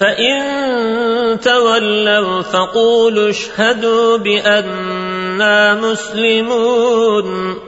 فإن تولوا فقولوا اشهدوا بأننا مسلمون